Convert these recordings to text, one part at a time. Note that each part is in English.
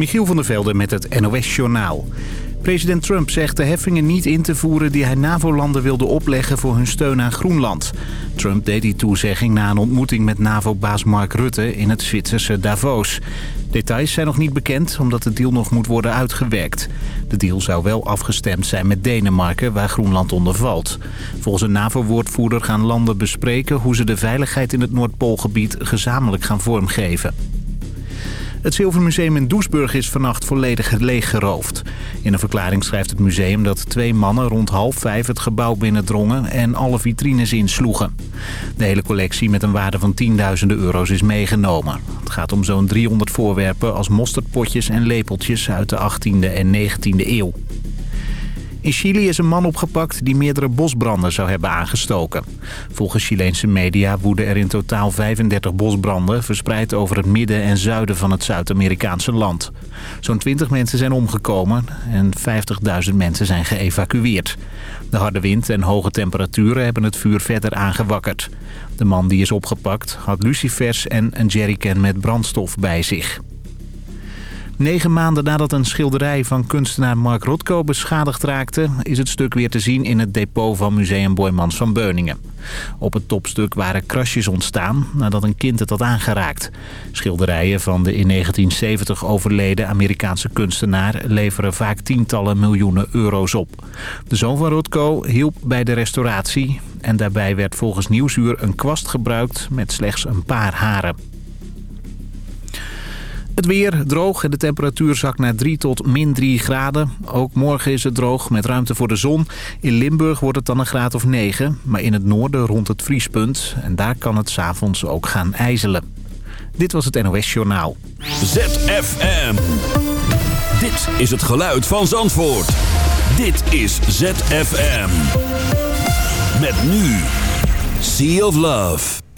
Michiel van der Velde met het NOS-journaal. President Trump zegt de heffingen niet in te voeren die hij NAVO-landen wilde opleggen voor hun steun aan Groenland. Trump deed die toezegging na een ontmoeting met NAVO-baas Mark Rutte in het Zwitserse Davos. Details zijn nog niet bekend omdat de deal nog moet worden uitgewerkt. De deal zou wel afgestemd zijn met Denemarken, waar Groenland onder valt. Volgens een NAVO-woordvoerder gaan landen bespreken hoe ze de veiligheid in het Noordpoolgebied gezamenlijk gaan vormgeven. Het Zilvermuseum in Doesburg is vannacht volledig leeggeroofd. In een verklaring schrijft het museum dat twee mannen rond half vijf het gebouw binnendrongen en alle vitrines insloegen. De hele collectie met een waarde van tienduizenden euro's is meegenomen. Het gaat om zo'n 300 voorwerpen als mosterdpotjes en lepeltjes uit de 18e en 19e eeuw. In Chili is een man opgepakt die meerdere bosbranden zou hebben aangestoken. Volgens Chileense media woeden er in totaal 35 bosbranden... verspreid over het midden en zuiden van het Zuid-Amerikaanse land. Zo'n 20 mensen zijn omgekomen en 50.000 mensen zijn geëvacueerd. De harde wind en hoge temperaturen hebben het vuur verder aangewakkerd. De man die is opgepakt had lucifers en een jerrycan met brandstof bij zich. Negen maanden nadat een schilderij van kunstenaar Mark Rotko beschadigd raakte... is het stuk weer te zien in het depot van Museum Boymans van Beuningen. Op het topstuk waren krasjes ontstaan nadat een kind het had aangeraakt. Schilderijen van de in 1970 overleden Amerikaanse kunstenaar... leveren vaak tientallen miljoenen euro's op. De zoon van Rotko hielp bij de restauratie... en daarbij werd volgens Nieuwsuur een kwast gebruikt met slechts een paar haren. Het weer droog en de temperatuur zakt naar 3 tot min 3 graden. Ook morgen is het droog met ruimte voor de zon. In Limburg wordt het dan een graad of 9, maar in het noorden rond het vriespunt. En daar kan het s'avonds ook gaan ijzelen. Dit was het NOS Journaal. ZFM. Dit is het geluid van Zandvoort. Dit is ZFM. Met nu. Sea of Love.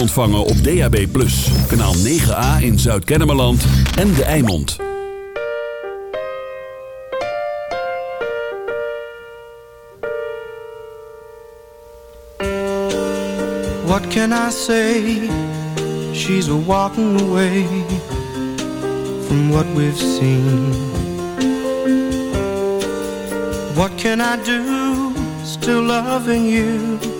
Ontvangen op DAB+. Kanaal 9A in Zuid-Kennemerland en De Eimond. What can I say? She's walking away from what we've seen. What can I do? Still loving you.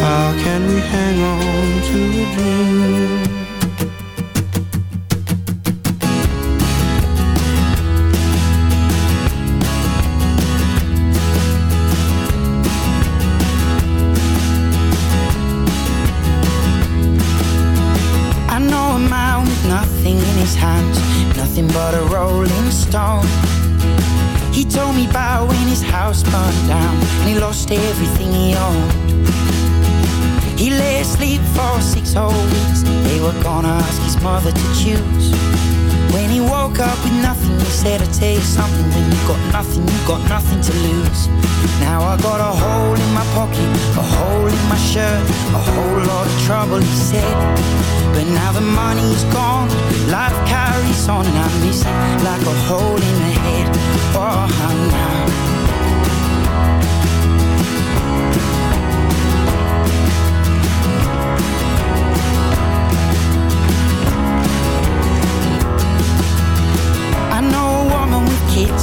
How can we hang on to a dream? I know a man with nothing in his hands, nothing but a rolling stone. He told me about when his house burned down and he lost everything he owned six whole weeks. They were gonna ask his mother to choose. When he woke up with nothing, he said, I tell you something, when you got nothing, you got nothing to lose. Now I got a hole in my pocket, a hole in my shirt, a whole lot of trouble, he said. But now the money's gone, life carries on, and I miss it like a hole in the head. Oh, now.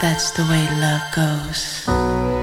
That's the way love goes.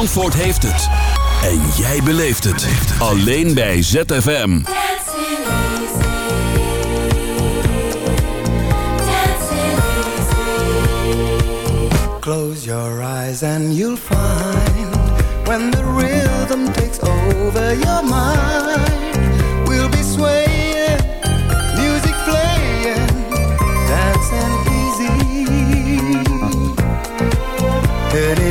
Antwoord heeft het. En jij beleeft het. Alleen bij ZFM. Close your eyes and you'll find When the rhythm takes over your mind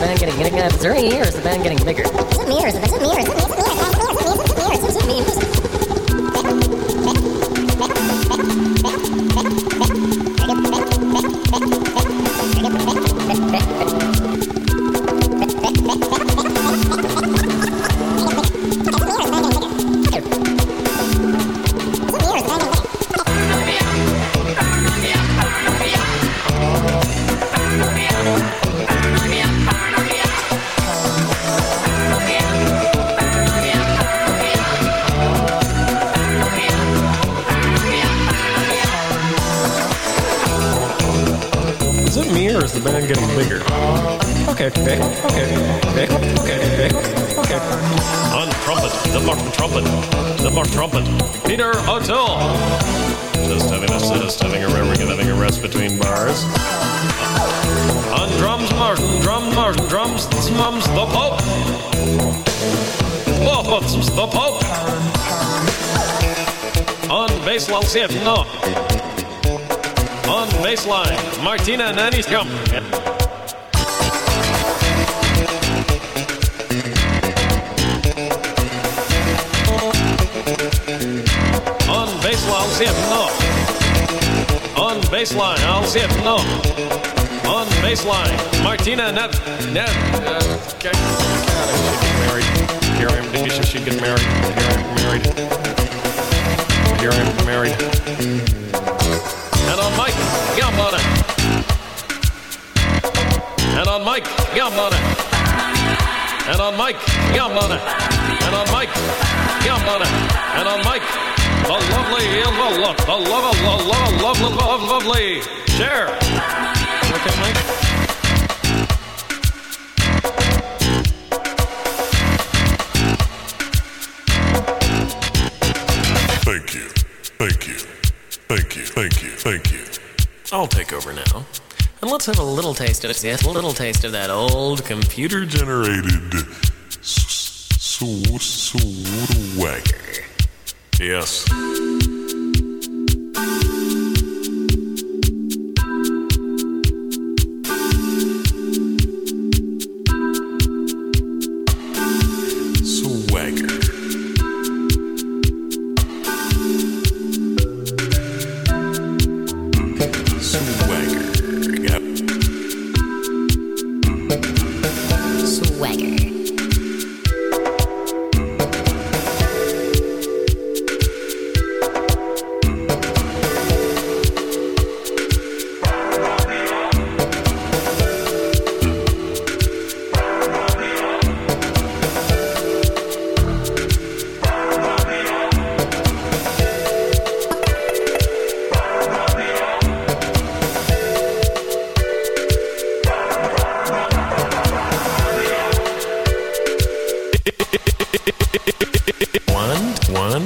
band getting getting uh, is there any ear? Is the band getting bigger? Is it me or is it, is it me or is it me? Is it me? Is it me? Is it me? Is it me? Is it me? Is it me? Is it me? trumpet, Peter O'Toole. Just having a sit, just having a reverie, having a rest between bars. On drums, Martin, drum, Martin, drums, mums, the Pope. Oh, the Pope. On bass, Lalcif, no. On baseline, Martina Nanny's come. zip no. On baseline, I'll zip no. On baseline, Martina Nev. Nev. Uh, okay. God, I married. Here I am, Denise, she'd get married. Here I am married. Here I am married. And on Mike yum on it. And on Mike yum on it. And on Mike yum on it. And on Mike yum on it. And on Mike the lovely, the love, the love, the love, love, love, love, lovely. Share. Thank you, thank you, thank you, thank you, thank you. I'll take over now. And let's have a little taste of it. Yes, a little taste of that old computer generated swagger. Yes.